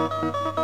Música